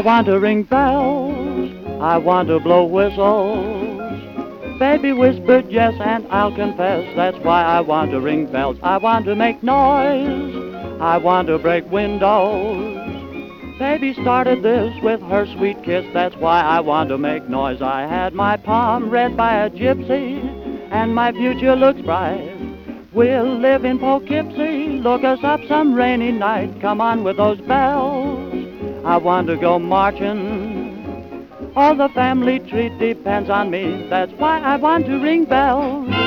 want to ring bells. I want to blow whistles. Baby whispered yes, and I'll confess that's why I want to ring bells. I want to make noise. I want to break windows. Baby started this with her sweet kiss, that's why I want to make noise. I had my palm read by a gypsy, and my future looks bright. We'll live in Poughkeepsie, look us up some rainy night. Come on with those bells, I want to go marching. All the family treat depends on me, that's why I want to ring bells.